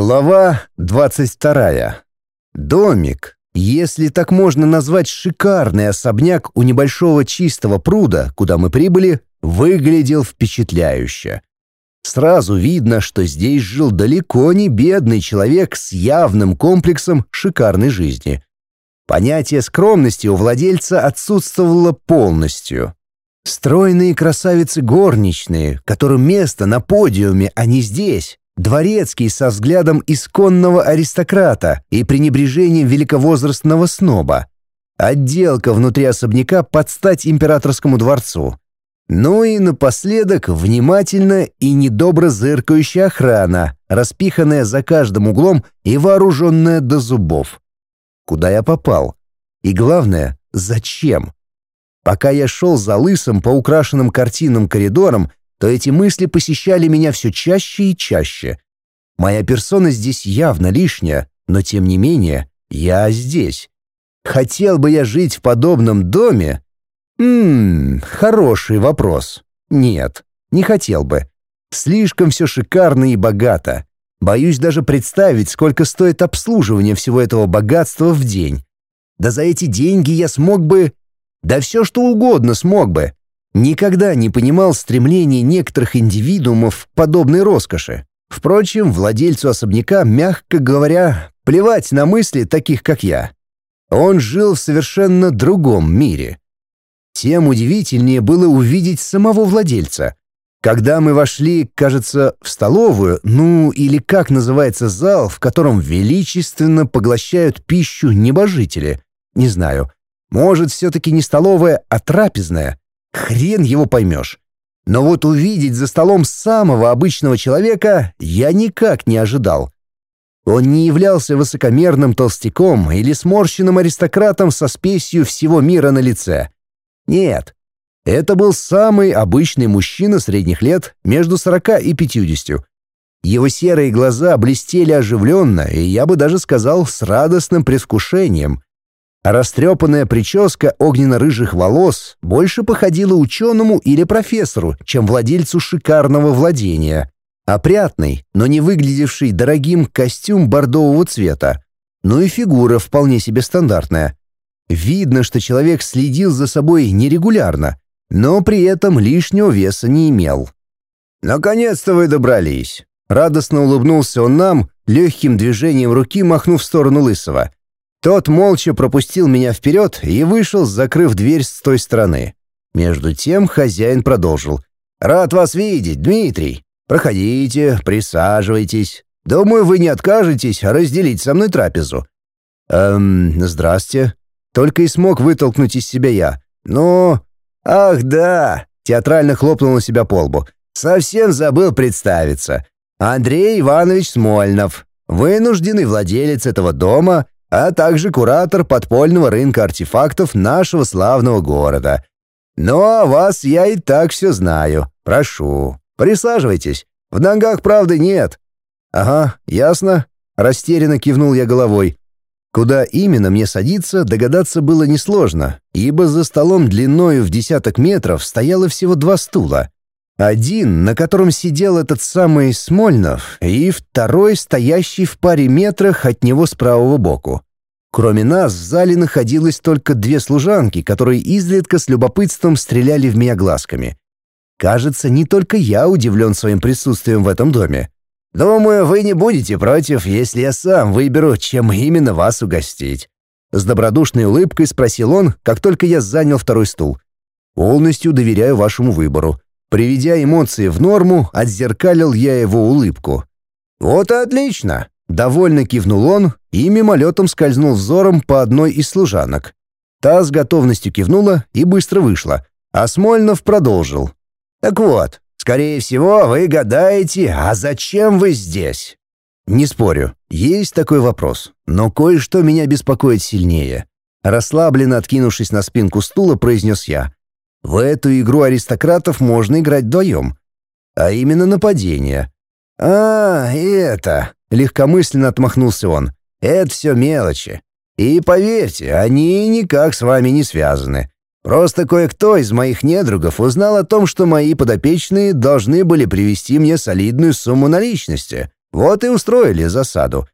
Глава 22. Домик, если так можно назвать шикарный особняк у небольшого чистого пруда, куда мы прибыли, выглядел впечатляюще. Сразу видно, что здесь жил далеко не бедный человек с явным комплексом шикарной жизни. Понятие скромности у владельца отсутствовало полностью. Стройные красавицы горничные, которым место на подиуме, а не здесь. Дворецкий со взглядом исконного аристократа и пренебрежением великовозрастного сноба. Отделка внутри особняка под стать императорскому дворцу. Ну и напоследок внимательно и недобро зыркающая охрана, распиханная за каждым углом и вооруженная до зубов. Куда я попал? И главное, зачем? Пока я шел за лысым по украшенным картинам коридорам, то эти мысли посещали меня все чаще и чаще. Моя персона здесь явно лишняя, но тем не менее, я здесь. Хотел бы я жить в подобном доме? Ммм, хороший вопрос. Нет, не хотел бы. Слишком все шикарно и богато. Боюсь даже представить, сколько стоит обслуживание всего этого богатства в день. Да за эти деньги я смог бы... Да все что угодно смог бы. Никогда не понимал стремления некоторых индивидуумов к подобной роскоши. Впрочем, владельцу особняка, мягко говоря, плевать на мысли таких, как я. Он жил в совершенно другом мире. Тем удивительнее было увидеть самого владельца. Когда мы вошли, кажется, в столовую, ну или как называется зал, в котором величественно поглощают пищу небожители, не знаю, может, все-таки не столовая, а трапезная, Хрен его поймешь. Но вот увидеть за столом самого обычного человека я никак не ожидал. Он не являлся высокомерным толстяком или сморщенным аристократом со спесью всего мира на лице. Нет, это был самый обычный мужчина средних лет, между 40 и 50. Его серые глаза блестели оживленно, и я бы даже сказал, с радостным предвкушением. А растрепанная прическа огненно-рыжих волос больше походила ученому или профессору, чем владельцу шикарного владения. Опрятный, но не выглядевший дорогим костюм бордового цвета. Ну и фигура вполне себе стандартная. Видно, что человек следил за собой нерегулярно, но при этом лишнего веса не имел. «Наконец-то вы добрались!» Радостно улыбнулся он нам, легким движением руки махнув в сторону Лысого. Тот молча пропустил меня вперед и вышел, закрыв дверь с той стороны. Между тем хозяин продолжил. «Рад вас видеть, Дмитрий. Проходите, присаживайтесь. Думаю, вы не откажетесь разделить со мной трапезу». «Эм, здрасте». Только и смог вытолкнуть из себя я. «Ну...» «Ах, да!» — театрально хлопнул на себя по лбу. «Совсем забыл представиться. Андрей Иванович Смольнов, вынужденный владелец этого дома — а также куратор подпольного рынка артефактов нашего славного города. Ну, а вас я и так все знаю. Прошу, присаживайтесь. В ногах, правда, нет». «Ага, ясно», — растерянно кивнул я головой. Куда именно мне садиться, догадаться было несложно, ибо за столом длиною в десяток метров стояло всего два стула. Один, на котором сидел этот самый Смольнов, и второй, стоящий в паре метрах от него с правого боку. Кроме нас, в зале находилось только две служанки, которые изредка с любопытством стреляли в меня глазками. Кажется, не только я удивлен своим присутствием в этом доме. «Думаю, вы не будете против, если я сам выберу, чем именно вас угостить». С добродушной улыбкой спросил он, как только я занял второй стул. «Полностью доверяю вашему выбору». Приведя эмоции в норму, отзеркалил я его улыбку. «Вот и отлично!» Довольно кивнул он и мимолетом скользнул взором по одной из служанок. Та с готовностью кивнула и быстро вышла, а Смольнов продолжил. «Так вот, скорее всего, вы гадаете, а зачем вы здесь?» «Не спорю, есть такой вопрос, но кое-что меня беспокоит сильнее». Расслабленно откинувшись на спинку стула, произнес я. «В эту игру аристократов можно играть вдвоем, а именно нападение». «А, это...» — легкомысленно отмахнулся он. «Это все мелочи. И поверьте, они никак с вами не связаны. Просто кое-кто из моих недругов узнал о том, что мои подопечные должны были привести мне солидную сумму наличности. Вот и устроили засаду.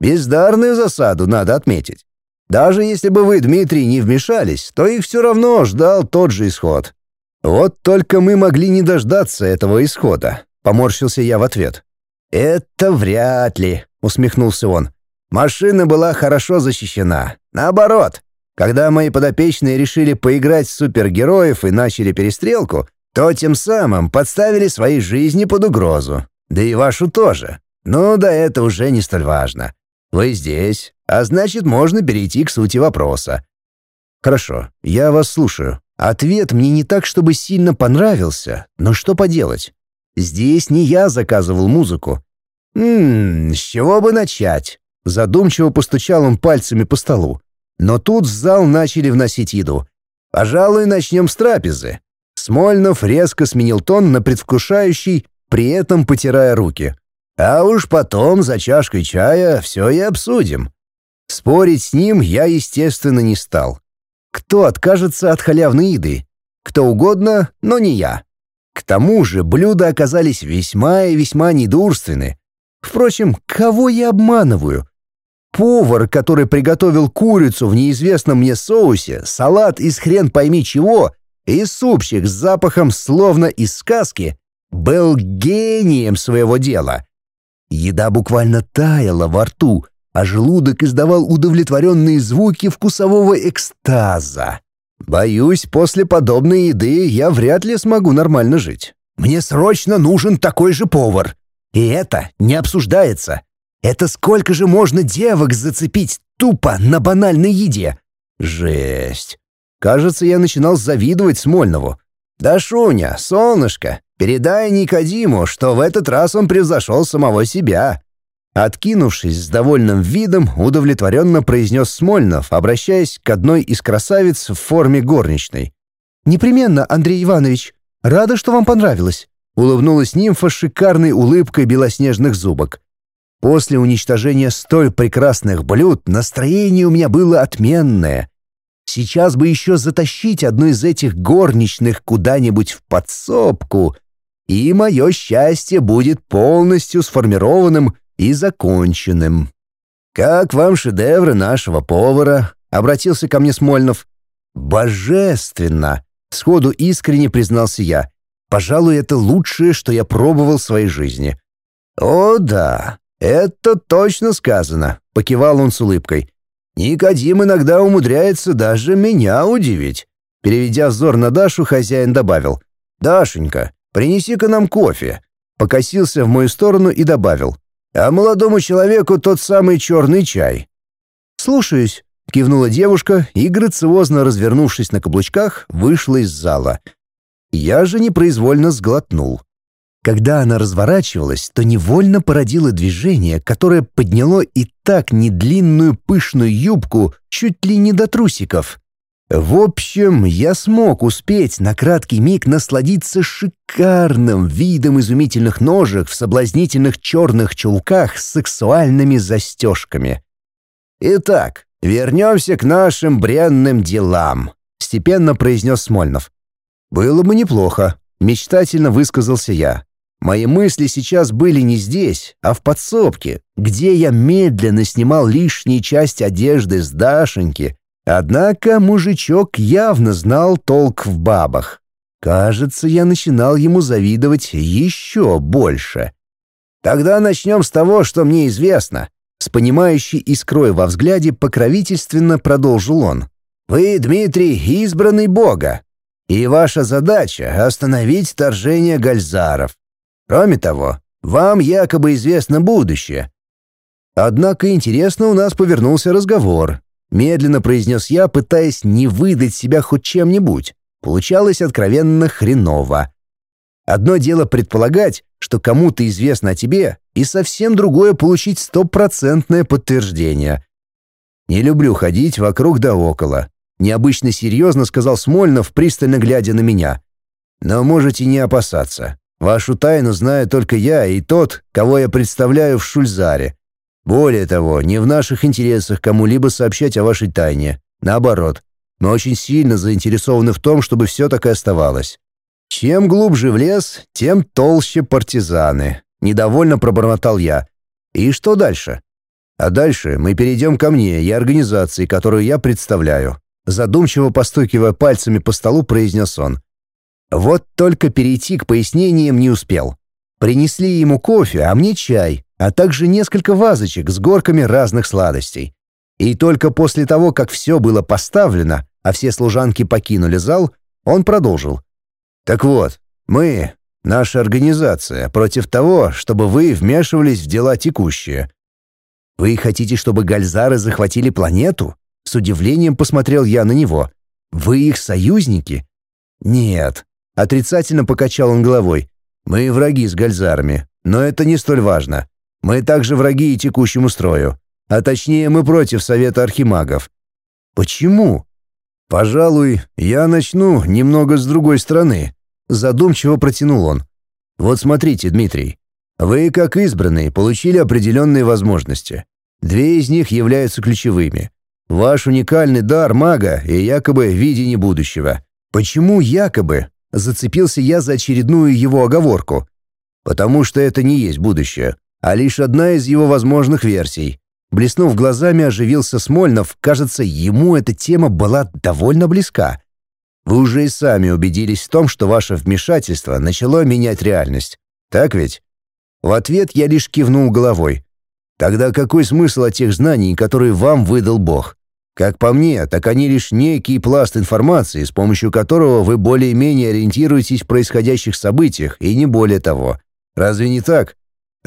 Бездарную засаду, надо отметить. Даже если бы вы, Дмитрий, не вмешались, то их все равно ждал тот же исход. Вот только мы могли не дождаться этого исхода. Поморщился я в ответ. «Это вряд ли», — усмехнулся он. «Машина была хорошо защищена. Наоборот, когда мои подопечные решили поиграть в супергероев и начали перестрелку, то тем самым подставили свои жизни под угрозу. Да и вашу тоже. Но да это уже не столь важно. Вы здесь, а значит, можно перейти к сути вопроса. Хорошо, я вас слушаю. Ответ мне не так, чтобы сильно понравился, но что поделать? Здесь не я заказывал музыку. «Ммм, с чего бы начать?» Задумчиво постучал он пальцами по столу. Но тут в зал начали вносить еду. «Пожалуй, начнем с трапезы». Смольнов резко сменил тон на предвкушающий, при этом потирая руки. «А уж потом за чашкой чая все и обсудим». Спорить с ним я, естественно, не стал. Кто откажется от халявной еды? Кто угодно, но не я. К тому же блюда оказались весьма и весьма недурственны. Впрочем, кого я обманываю? Повар, который приготовил курицу в неизвестном мне соусе, салат из хрен пойми чего и супчик с запахом словно из сказки, был гением своего дела. Еда буквально таяла во рту, а желудок издавал удовлетворенные звуки вкусового экстаза. Боюсь, после подобной еды я вряд ли смогу нормально жить. Мне срочно нужен такой же повар. И это не обсуждается. Это сколько же можно девок зацепить тупо на банальной еде? Жесть. Кажется, я начинал завидовать Смольнову. Да, Шуня, солнышко, передай Никодиму, что в этот раз он превзошел самого себя. Откинувшись с довольным видом, удовлетворенно произнес Смольнов, обращаясь к одной из красавиц в форме горничной. «Непременно, Андрей Иванович. Рада, что вам понравилось», — улыбнулась нимфа шикарной улыбкой белоснежных зубок. После уничтожения столь прекрасных блюд настроение у меня было отменное. Сейчас бы еще затащить одну из этих горничных куда-нибудь в подсобку, и мое счастье будет полностью сформированным и законченным. «Как вам шедевры нашего повара?» — обратился ко мне Смольнов. «Божественно!» — сходу искренне признался я. «Пожалуй, это лучшее, что я пробовал в своей жизни». «О да, «Это точно сказано», — покивал он с улыбкой. «Никодим иногда умудряется даже меня удивить». Переведя взор на Дашу, хозяин добавил. «Дашенька, принеси-ка нам кофе». Покосился в мою сторону и добавил. «А молодому человеку тот самый черный чай». «Слушаюсь», — кивнула девушка и, грациозно развернувшись на каблучках, вышла из зала. Я же непроизвольно сглотнул. Когда она разворачивалась, то невольно породило движение, которое подняло и так недлинную пышную юбку чуть ли не до трусиков. В общем, я смог успеть на краткий миг насладиться шикарным видом изумительных ножек в соблазнительных черных чулках с сексуальными застежками. «Итак, вернемся к нашим бренным делам», — степенно произнес Смольнов. «Было бы неплохо», — мечтательно высказался я. Мои мысли сейчас были не здесь, а в подсобке, где я медленно снимал лишние части одежды с Дашеньки. Однако мужичок явно знал толк в бабах. Кажется, я начинал ему завидовать еще больше. Тогда начнем с того, что мне известно. С понимающей искрой во взгляде покровительственно продолжил он. «Вы, Дмитрий, избранный Бога, и ваша задача — остановить вторжение гальзаров. Кроме того, вам якобы известно будущее. Однако интересно у нас повернулся разговор. Медленно произнес я, пытаясь не выдать себя хоть чем-нибудь. Получалось откровенно хреново. Одно дело предполагать, что кому-то известно о тебе, и совсем другое получить стопроцентное подтверждение. «Не люблю ходить вокруг да около», — необычно серьезно сказал Смольнов, пристально глядя на меня. «Но можете не опасаться. Вашу тайну знаю только я и тот, кого я представляю в Шульзаре. Более того, не в наших интересах кому-либо сообщать о вашей тайне. Наоборот, мы очень сильно заинтересованы в том, чтобы все так и оставалось. Чем глубже в лес, тем толще партизаны. Недовольно пробормотал я. И что дальше? А дальше мы перейдем ко мне и организации, которую я представляю. Задумчиво постукивая пальцами по столу, произнес он. Вот только перейти к пояснениям не успел. Принесли ему кофе, а мне чай, а также несколько вазочек с горками разных сладостей. И только после того, как все было поставлено, а все служанки покинули зал, он продолжил. «Так вот, мы, наша организация, против того, чтобы вы вмешивались в дела текущие. Вы хотите, чтобы гальзары захватили планету?» С удивлением посмотрел я на него. «Вы их союзники?» «Нет», — отрицательно покачал он головой. «Мы враги с гальзарами, но это не столь важно. Мы также враги и текущему строю. А точнее, мы против Совета Архимагов». «Почему?» «Пожалуй, я начну немного с другой стороны», — задумчиво протянул он. «Вот смотрите, Дмитрий, вы, как избранный, получили определенные возможности. Две из них являются ключевыми. Ваш уникальный дар мага и якобы видение будущего. Почему якобы? Зацепился я за очередную его оговорку. Потому что это не есть будущее, а лишь одна из его возможных версий. Блеснув глазами, оживился Смольнов. Кажется, ему эта тема была довольно близка. Вы уже и сами убедились в том, что ваше вмешательство начало менять реальность. Так ведь? В ответ я лишь кивнул головой. Тогда какой смысл от тех знаний, которые вам выдал Бог? Как по мне, так они лишь некий пласт информации, с помощью которого вы более-менее ориентируетесь в происходящих событиях, и не более того. Разве не так?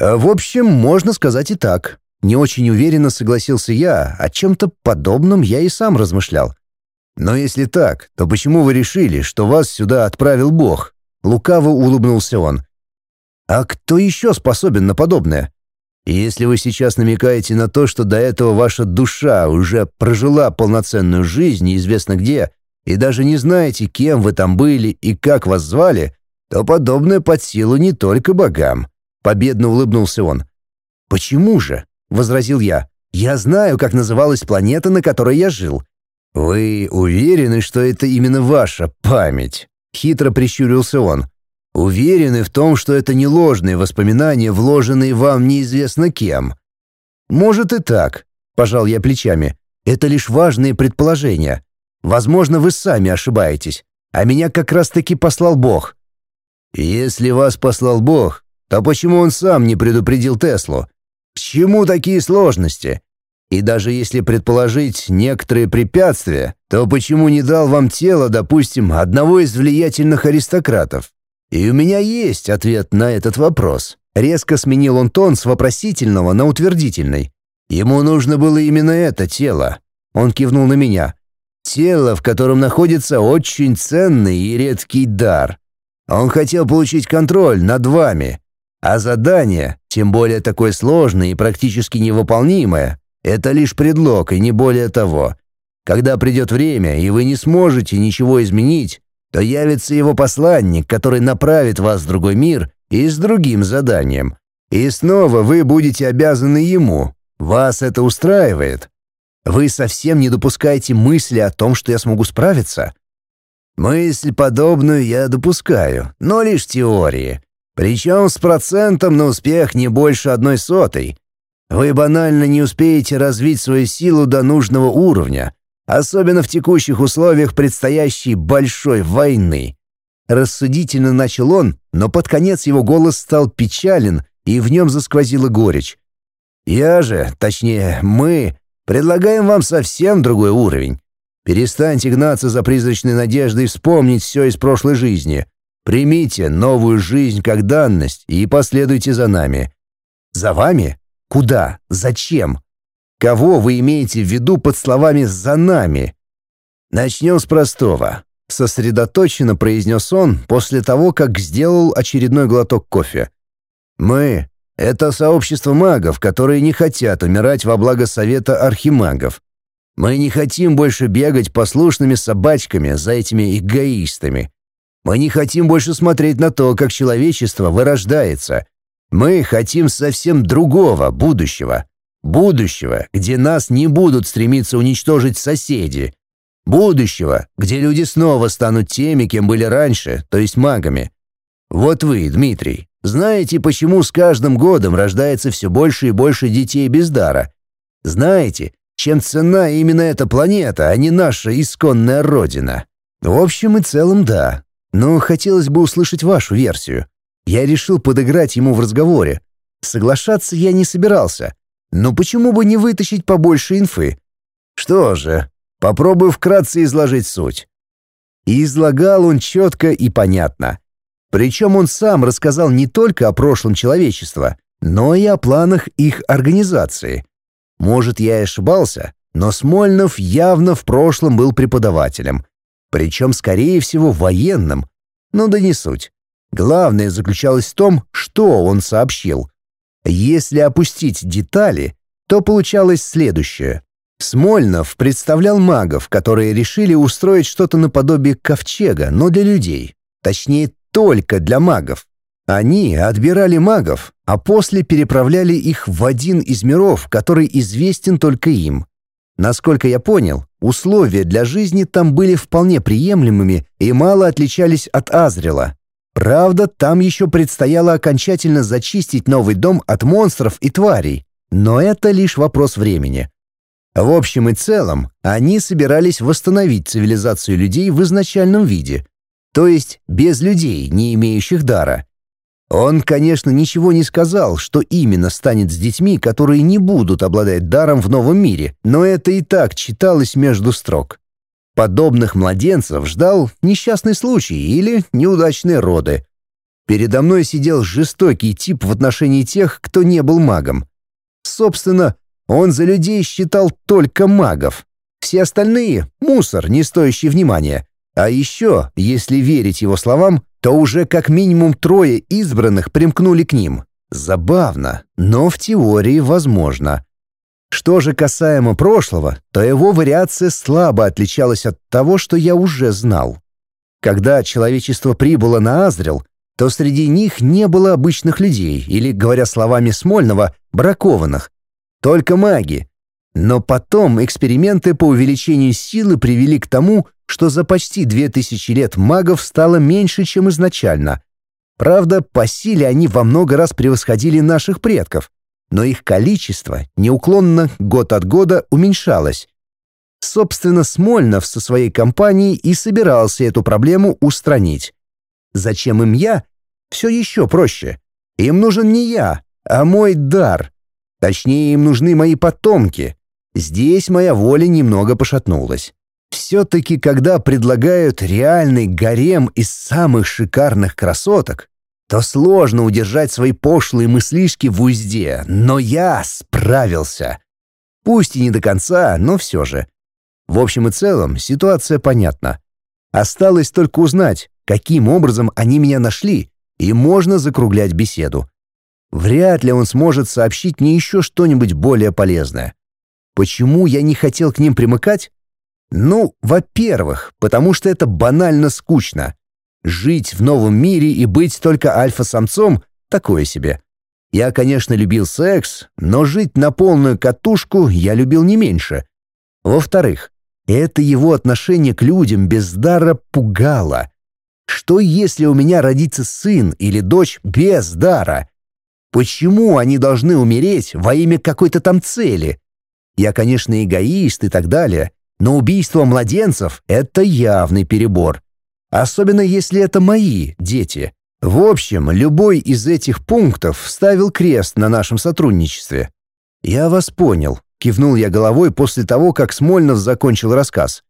А, в общем, можно сказать и так. Не очень уверенно согласился я, о чем-то подобном я и сам размышлял. Но если так, то почему вы решили, что вас сюда отправил Бог? Лукаво улыбнулся он. А кто еще способен на подобное? Если вы сейчас намекаете на то, что до этого ваша душа уже прожила полноценную жизнь неизвестно где, и даже не знаете, кем вы там были и как вас звали, то подобное под силу не только богам. Победно улыбнулся он. «Почему же?» — возразил я. «Я знаю, как называлась планета, на которой я жил». «Вы уверены, что это именно ваша память?» — хитро прищурился он. Уверены в том, что это не ложные воспоминания, вложенные вам неизвестно кем. Может и так, пожал я плечами. Это лишь важные предположения. Возможно, вы сами ошибаетесь, а меня как раз-таки послал Бог. Если вас послал Бог, то почему он сам не предупредил Теслу? К чему такие сложности? И даже если предположить некоторые препятствия, то почему не дал вам тело, допустим, одного из влиятельных аристократов? И у меня есть ответ на этот вопрос. Резко сменил он тон с вопросительного на утвердительный. Ему нужно было именно это тело. Он кивнул на меня. Тело, в котором находится очень ценный и редкий дар. Он хотел получить контроль над вами. А задание, тем более такое сложное и практически невыполнимое, это лишь предлог и не более того. Когда придет время, и вы не сможете ничего изменить, то явится его посланник, который направит вас в другой мир и с другим заданием. И снова вы будете обязаны ему. Вас это устраивает? Вы совсем не допускаете мысли о том, что я смогу справиться? Мысль подобную я допускаю, но лишь теории. Причем с процентом на успех не больше одной сотой. Вы банально не успеете развить свою силу до нужного уровня, особенно в текущих условиях предстоящей большой войны. Рассудительно начал он, но под конец его голос стал печален, и в нем засквозила горечь. «Я же, точнее, мы, предлагаем вам совсем другой уровень. Перестаньте гнаться за призрачной надеждой вспомнить все из прошлой жизни. Примите новую жизнь как данность и последуйте за нами». «За вами? Куда? Зачем?» Кого вы имеете в виду под словами «за нами»? Начнем с простого. Сосредоточенно произнес он после того, как сделал очередной глоток кофе. Мы — это сообщество магов, которые не хотят умирать во благо Совета Архимагов. Мы не хотим больше бегать послушными собачками за этими эгоистами. Мы не хотим больше смотреть на то, как человечество вырождается. Мы хотим совсем другого будущего. Будущего, где нас не будут стремиться уничтожить соседи. Будущего, где люди снова станут теми, кем были раньше, то есть магами. Вот вы, Дмитрий, знаете, почему с каждым годом рождается все больше и больше детей без дара? Знаете, чем цена именно эта планета, а не наша исконная родина? В общем и целом, да. Но хотелось бы услышать вашу версию. Я решил подыграть ему в разговоре. Соглашаться я не собирался. Но почему бы не вытащить побольше инфы? Что же, попробую вкратце изложить суть. И излагал он четко и понятно. Причем он сам рассказал не только о прошлом человечества, но и о планах их организации. Может, я и ошибался, но Смольнов явно в прошлом был преподавателем. Причем, скорее всего, военным. Но да не суть. Главное заключалось в том, что он сообщил. Если опустить детали, то получалось следующее. Смольнов представлял магов, которые решили устроить что-то наподобие ковчега, но для людей. Точнее, только для магов. Они отбирали магов, а после переправляли их в один из миров, который известен только им. Насколько я понял, условия для жизни там были вполне приемлемыми и мало отличались от Азрила. Правда, там еще предстояло окончательно зачистить новый дом от монстров и тварей, но это лишь вопрос времени. В общем и целом, они собирались восстановить цивилизацию людей в изначальном виде, то есть без людей, не имеющих дара. Он, конечно, ничего не сказал, что именно станет с детьми, которые не будут обладать даром в новом мире, но это и так читалось между строк. Подобных младенцев ждал несчастный случай или неудачные роды. Передо мной сидел жестокий тип в отношении тех, кто не был магом. Собственно, он за людей считал только магов. Все остальные — мусор, не стоящий внимания. А еще, если верить его словам, то уже как минимум трое избранных примкнули к ним. Забавно, но в теории возможно. Что же касаемо прошлого, то его вариация слабо отличалась от того, что я уже знал. Когда человечество прибыло на Азрел, то среди них не было обычных людей, или, говоря словами Смольного, бракованных. Только маги. Но потом эксперименты по увеличению силы привели к тому, что за почти две тысячи лет магов стало меньше, чем изначально. Правда, по силе они во много раз превосходили наших предков, но их количество неуклонно год от года уменьшалось. Собственно, Смольнов со своей компанией и собирался эту проблему устранить. Зачем им я? Все еще проще. Им нужен не я, а мой дар. Точнее, им нужны мои потомки. Здесь моя воля немного пошатнулась. Все-таки, когда предлагают реальный гарем из самых шикарных красоток, то сложно удержать свои пошлые мыслишки в узде, но я справился. Пусть и не до конца, но все же. В общем и целом, ситуация понятна. Осталось только узнать, каким образом они меня нашли, и можно закруглять беседу. Вряд ли он сможет сообщить мне еще что-нибудь более полезное. Почему я не хотел к ним примыкать? Ну, во-первых, потому что это банально скучно. Жить в новом мире и быть только альфа-самцом — такое себе. Я, конечно, любил секс, но жить на полную катушку я любил не меньше. Во-вторых, это его отношение к людям без дара пугало. Что если у меня родится сын или дочь без дара? Почему они должны умереть во имя какой-то там цели? Я, конечно, эгоист и так далее, но убийство младенцев — это явный перебор. Особенно если это мои дети. В общем, любой из этих пунктов ставил крест на нашем сотрудничестве. «Я вас понял», — кивнул я головой после того, как Смольнов закончил рассказ.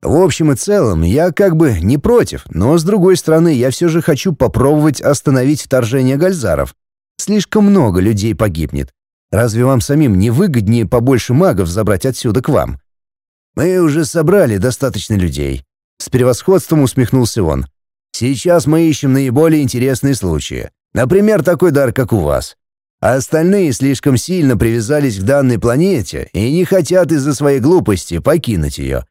«В общем и целом, я как бы не против, но, с другой стороны, я все же хочу попробовать остановить вторжение гальзаров. Слишком много людей погибнет. Разве вам самим не выгоднее побольше магов забрать отсюда к вам? «Мы уже собрали достаточно людей», — с превосходством усмехнулся он. «Сейчас мы ищем наиболее интересные случаи. Например, такой дар, как у вас. А остальные слишком сильно привязались к данной планете и не хотят из-за своей глупости покинуть ее».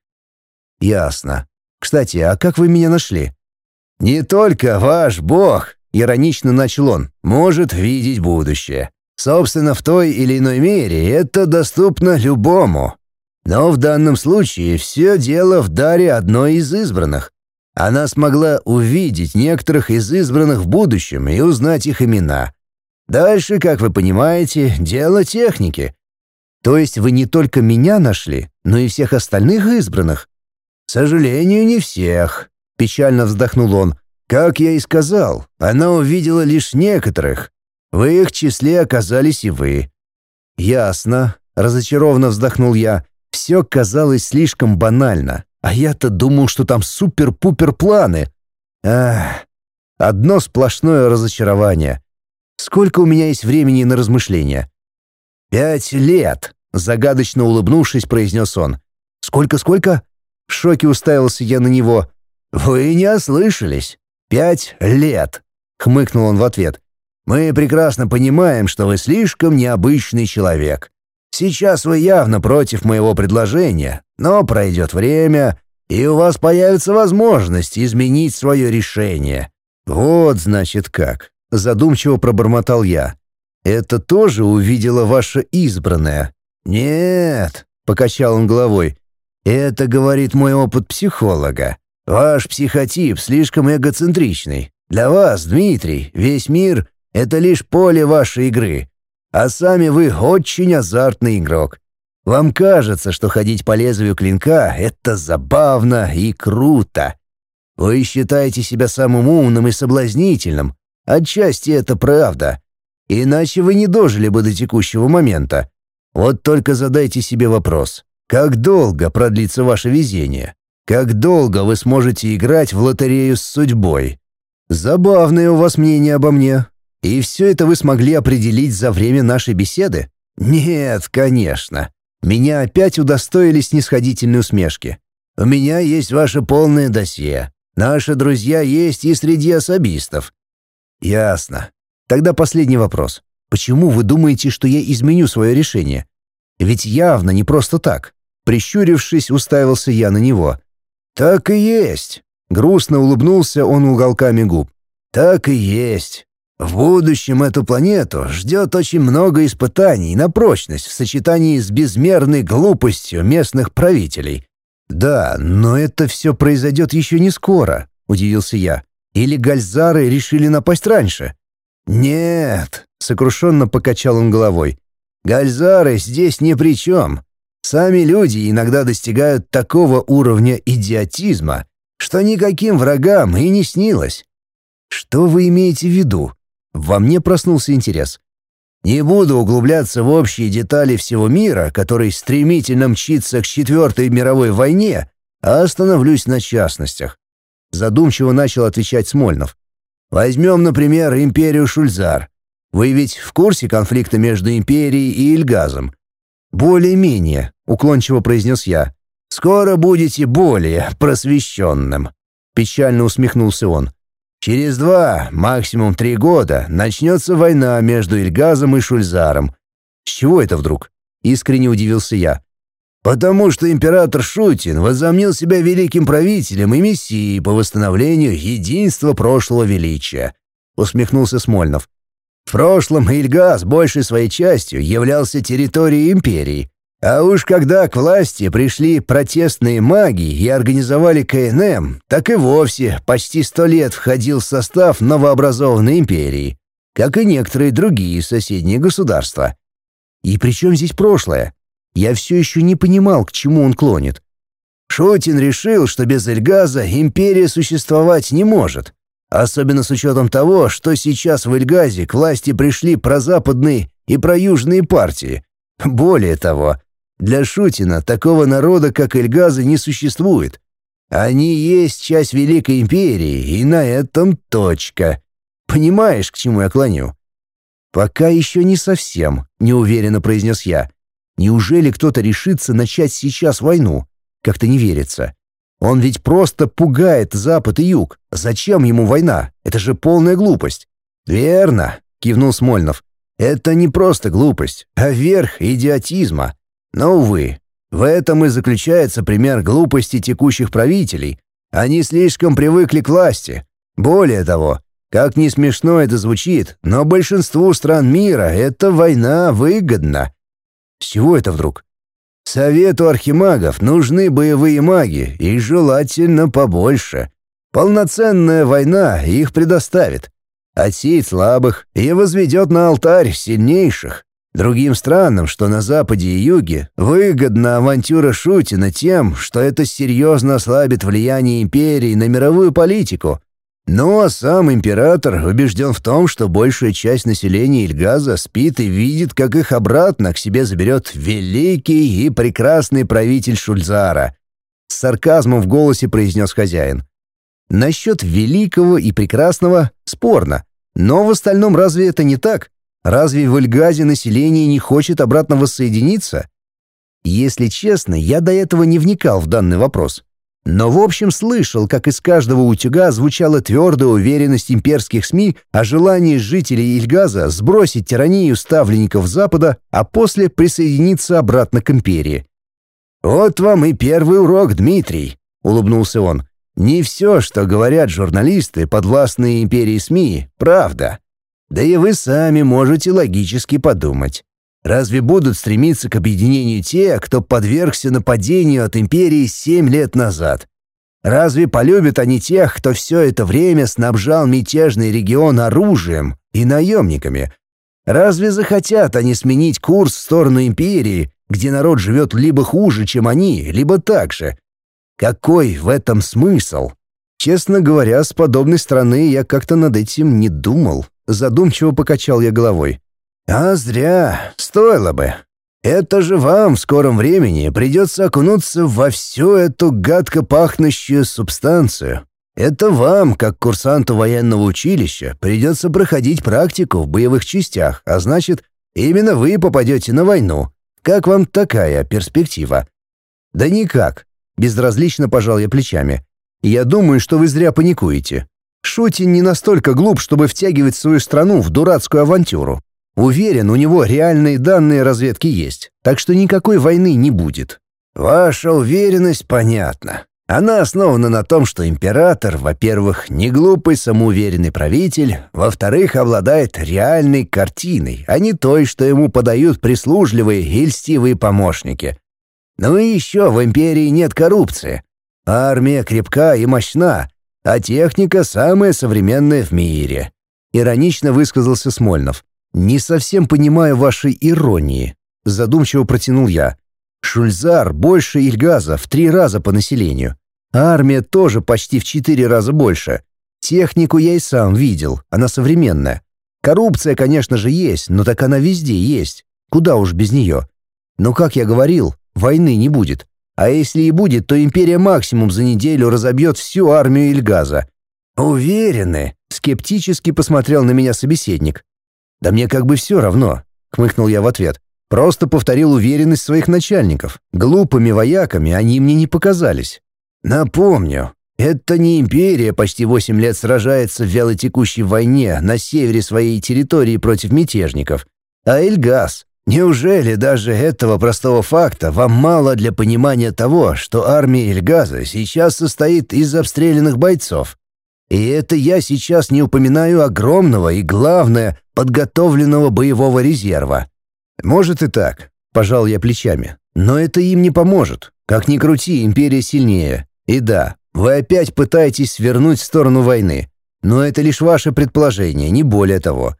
«Ясно. Кстати, а как вы меня нашли?» «Не только ваш бог», — иронично начал он, — «может видеть будущее. Собственно, в той или иной мере это доступно любому. Но в данном случае все дело в даре одной из избранных. Она смогла увидеть некоторых из избранных в будущем и узнать их имена. Дальше, как вы понимаете, дело техники. То есть вы не только меня нашли, но и всех остальных избранных? К сожалению, не всех. Печально вздохнул он. Как я и сказал, она увидела лишь некоторых. В их числе оказались и вы. Ясно. Разочарованно вздохнул я. Все казалось слишком банально. А я-то думал, что там супер-пупер планы. Ах, одно сплошное разочарование. Сколько у меня есть времени на размышления? Пять лет, загадочно улыбнувшись, произнес он. Сколько-сколько? В шоке уставился я на него. Вы не ослышались. Пять лет, хмыкнул он в ответ. Мы прекрасно понимаем, что вы слишком необычный человек. Сейчас вы явно против моего предложения, но пройдет время, и у вас появится возможность изменить свое решение. Вот, значит, как. Задумчиво пробормотал я. Это тоже увидела ваша избранная? Нет, покачал он головой. Это говорит мой опыт психолога. Ваш психотип слишком эгоцентричный. Для вас, Дмитрий, весь мир — это лишь поле вашей игры. А сами вы очень азартный игрок. Вам кажется, что ходить по лезвию клинка — это забавно и круто. Вы считаете себя самым умным и соблазнительным. Отчасти это правда. Иначе вы не дожили бы до текущего момента. Вот только задайте себе вопрос. Как долго продлится ваше везение? Как долго вы сможете играть в лотерею с судьбой? Забавное у вас мнение обо мне. И все это вы смогли определить за время нашей беседы? Нет, конечно. Меня опять удостоили снисходительной усмешки. У меня есть ваше полное досье. Наши друзья есть и среди особистов. Ясно. Тогда последний вопрос. Почему вы думаете, что я изменю свое решение? Ведь явно не просто так. Прищурившись, уставился я на него. Так и есть. Грустно улыбнулся он уголками губ. Так и есть. В будущем эту планету ждет очень много испытаний на прочность в сочетании с безмерной глупостью местных правителей. «Да, но это все произойдет еще не скоро», — удивился я. «Или гальзары решили напасть раньше?» «Нет», — сокрушенно покачал он головой. «Гальзары здесь ни при чем. Сами люди иногда достигают такого уровня идиотизма, что никаким врагам и не снилось». «Что вы имеете в виду?» Во мне проснулся интерес. Не буду углубляться в общие детали всего мира, который стремительно мчится к Четвертой мировой войне, а остановлюсь на частностях. Задумчиво начал отвечать Смольнов. Возьмем, например, империю Шульзар. Вы ведь в курсе конфликта между империей и Ильгазом? Более-менее, уклончиво произнес я. Скоро будете более просвещенным. Печально усмехнулся он. Через два, максимум три года начнется война между Ильгазом и Шульзаром. С чего это вдруг? Искренне удивился я. Потому что император Шутин возомнил себя великим правителем и мессией по восстановлению единства прошлого величия, усмехнулся Смольнов. В прошлом Ильгаз большей своей частью являлся территорией империи, а уж когда к власти пришли протестные маги и организовали КНМ, так и вовсе почти сто лет входил в состав новообразованной империи, как и некоторые другие соседние государства. И при чем здесь прошлое? Я все еще не понимал, к чему он клонит. Шотин решил, что без Эльгаза империя существовать не может. Особенно с учетом того, что сейчас в Эльгазе к власти пришли прозападные и проюжные партии. Более того, для Шутина такого народа, как Эльгазы, не существует. Они есть часть Великой Империи, и на этом точка. Понимаешь, к чему я клоню?» «Пока еще не совсем», — неуверенно произнес я. «Неужели кто-то решится начать сейчас войну? Как-то не верится. Он ведь просто пугает Запад и Юг. Зачем ему война? Это же полная глупость». «Верно», — кивнул Смольнов. «Это не просто глупость, а верх идиотизма. Но, увы, в этом и заключается пример глупости текущих правителей. Они слишком привыкли к власти. Более того, как ни смешно это звучит, но большинству стран мира эта война выгодна. С чего это вдруг? Совету архимагов нужны боевые маги, и желательно побольше. Полноценная война их предоставит. Отсеет слабых и возведет на алтарь сильнейших. Другим странам, что на западе и юге, выгодна авантюра Шутина тем, что это серьезно ослабит влияние империи на мировую политику. Ну а сам император убежден в том, что большая часть населения Ильгаза спит и видит, как их обратно к себе заберет великий и прекрасный правитель Шульзара. С сарказмом в голосе произнес хозяин. Насчет великого и прекрасного спорно. Но в остальном разве это не так? Разве в Эльгазе население не хочет обратно воссоединиться? Если честно, я до этого не вникал в данный вопрос. Но в общем слышал, как из каждого утюга звучала твердая уверенность имперских СМИ о желании жителей Ильгаза сбросить тиранию ставленников Запада, а после присоединиться обратно к империи. «Вот вам и первый урок, Дмитрий», — улыбнулся он. «Не все, что говорят журналисты, подвластные империи СМИ, правда. Да и вы сами можете логически подумать. Разве будут стремиться к объединению те, кто подвергся нападению от империи семь лет назад? Разве полюбят они тех, кто все это время снабжал мятежный регион оружием и наемниками? Разве захотят они сменить курс в сторону империи, где народ живет либо хуже, чем они, либо так же? Какой в этом смысл? Честно говоря, с подобной стороны я как-то над этим не думал. Задумчиво покачал я головой. «А зря. Стоило бы. Это же вам в скором времени придется окунуться во всю эту гадко пахнущую субстанцию. Это вам, как курсанту военного училища, придется проходить практику в боевых частях, а значит, именно вы попадете на войну. Как вам такая перспектива?» «Да никак», — безразлично пожал я плечами. «Я думаю, что вы зря паникуете. Шутин не настолько глуп, чтобы втягивать свою страну в дурацкую авантюру. Уверен, у него реальные данные разведки есть, так что никакой войны не будет. Ваша уверенность понятна. Она основана на том, что император, во-первых, не глупый самоуверенный правитель, во-вторых, обладает реальной картиной, а не той, что ему подают прислужливые и льстивые помощники. Ну и еще в империи нет коррупции. Армия крепка и мощна, а техника самая современная в мире», — иронично высказался Смольнов. «Не совсем понимаю вашей иронии», — задумчиво протянул я. «Шульзар больше Ильгаза в три раза по населению. армия тоже почти в четыре раза больше. Технику я и сам видел, она современная. Коррупция, конечно же, есть, но так она везде есть. Куда уж без нее. Но, как я говорил, войны не будет. А если и будет, то империя максимум за неделю разобьет всю армию Ильгаза. Уверены? Скептически посмотрел на меня собеседник. Да мне как бы все равно, хмыкнул я в ответ. Просто повторил уверенность своих начальников. Глупыми вояками они мне не показались. Напомню, это не империя почти восемь лет сражается в вялотекущей войне на севере своей территории против мятежников, а Эльгаз, Неужели даже этого простого факта вам мало для понимания того, что армия Эльгаза сейчас состоит из обстрелянных бойцов? И это я сейчас не упоминаю огромного и, главное, подготовленного боевого резерва. Может и так, пожал я плечами, но это им не поможет. Как ни крути, империя сильнее. И да, вы опять пытаетесь свернуть в сторону войны. Но это лишь ваше предположение, не более того.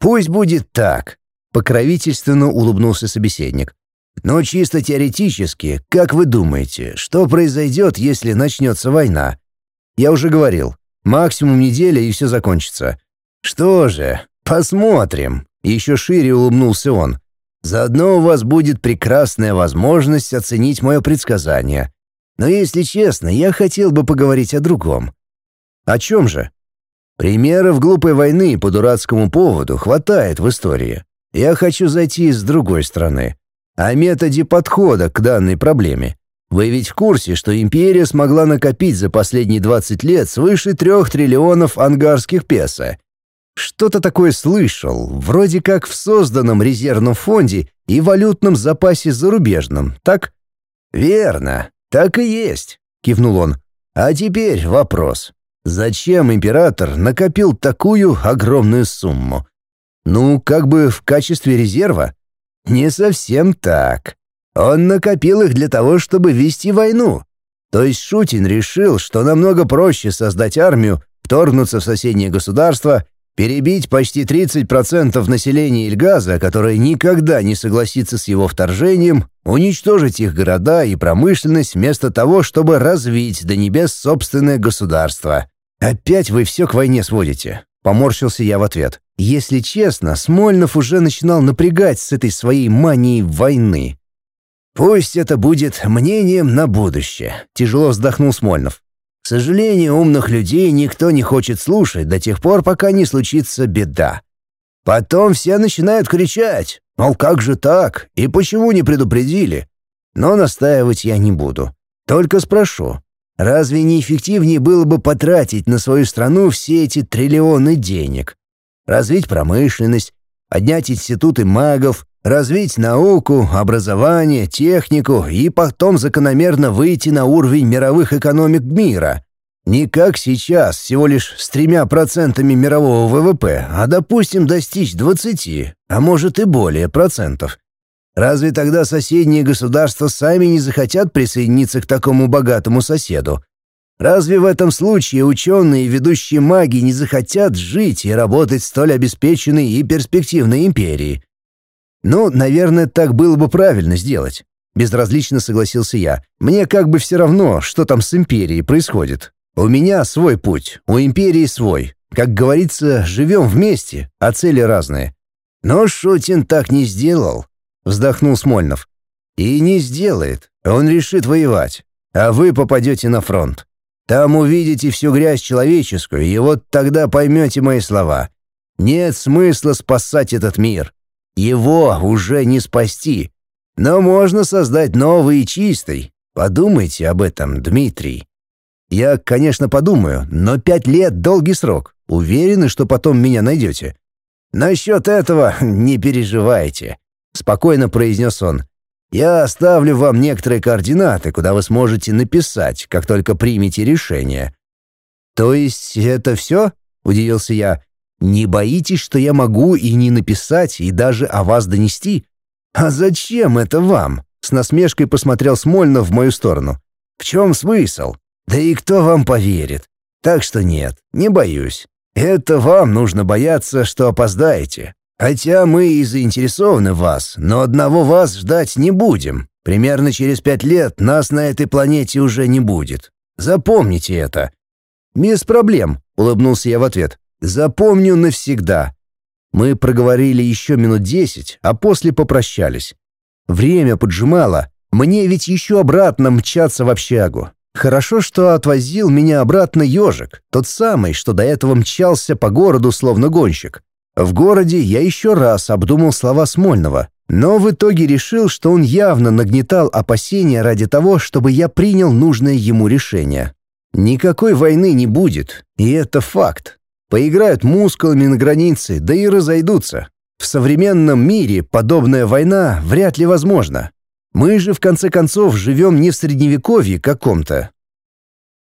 Пусть будет так. Покровительственно улыбнулся собеседник. «Но чисто теоретически, как вы думаете, что произойдет, если начнется война? Я уже говорил, максимум неделя и все закончится. Что же, посмотрим». Еще шире улыбнулся он. «Заодно у вас будет прекрасная возможность оценить мое предсказание. Но если честно, я хотел бы поговорить о другом». «О чем же?» Примеров глупой войны по дурацкому поводу хватает в истории. Я хочу зайти с другой стороны. О методе подхода к данной проблеме. Вы ведь в курсе, что империя смогла накопить за последние 20 лет свыше трех триллионов ангарских песо? Что-то такое слышал, вроде как в созданном резервном фонде и валютном запасе зарубежном, так? Верно, так и есть, кивнул он. А теперь вопрос. Зачем император накопил такую огромную сумму? Ну, как бы в качестве резерва? Не совсем так. Он накопил их для того, чтобы вести войну. То есть Шутин решил, что намного проще создать армию, вторгнуться в соседнее государство, перебить почти 30% населения Ильгаза, которое никогда не согласится с его вторжением, уничтожить их города и промышленность вместо того, чтобы развить до небес собственное государство. «Опять вы все к войне сводите», — поморщился я в ответ. Если честно, Смольнов уже начинал напрягать с этой своей манией войны. «Пусть это будет мнением на будущее», — тяжело вздохнул Смольнов. «К сожалению, умных людей никто не хочет слушать до тех пор, пока не случится беда. Потом все начинают кричать, мол, как же так, и почему не предупредили? Но настаивать я не буду. Только спрошу, разве не эффективнее было бы потратить на свою страну все эти триллионы денег? Развить промышленность, поднять институты магов, развить науку, образование, технику и потом закономерно выйти на уровень мировых экономик мира. Не как сейчас, всего лишь с тремя процентами мирового ВВП, а, допустим, достичь 20, а может и более процентов. Разве тогда соседние государства сами не захотят присоединиться к такому богатому соседу? Разве в этом случае ученые и ведущие маги не захотят жить и работать в столь обеспеченной и перспективной империи? «Ну, наверное, так было бы правильно сделать». Безразлично согласился я. «Мне как бы все равно, что там с империей происходит. У меня свой путь, у империи свой. Как говорится, живем вместе, а цели разные». «Но Шутин так не сделал», — вздохнул Смольнов. «И не сделает. Он решит воевать. А вы попадете на фронт. Там увидите всю грязь человеческую, и вот тогда поймете мои слова. Нет смысла спасать этот мир. Его уже не спасти. Но можно создать новый и чистый. Подумайте об этом, Дмитрий. Я, конечно, подумаю, но пять лет — долгий срок. Уверены, что потом меня найдете? Насчет этого не переживайте, — спокойно произнес он. Я оставлю вам некоторые координаты, куда вы сможете написать, как только примете решение. То есть это все? — удивился я. Не боитесь, что я могу и не написать, и даже о вас донести? А зачем это вам? С насмешкой посмотрел Смольно в мою сторону. В чем смысл? Да и кто вам поверит? Так что нет, не боюсь. Это вам нужно бояться, что опоздаете. Хотя мы и заинтересованы в вас, но одного вас ждать не будем. Примерно через пять лет нас на этой планете уже не будет. Запомните это». «Без проблем», — улыбнулся я в ответ. Запомню навсегда. Мы проговорили еще минут десять, а после попрощались. Время поджимало. Мне ведь еще обратно мчаться в общагу. Хорошо, что отвозил меня обратно ежик, тот самый, что до этого мчался по городу словно гонщик. В городе я еще раз обдумал слова Смольного, но в итоге решил, что он явно нагнетал опасения ради того, чтобы я принял нужное ему решение. Никакой войны не будет, и это факт. Поиграют мускулами на границе, да и разойдутся. В современном мире подобная война вряд ли возможна. Мы же, в конце концов, живем не в средневековье каком-то,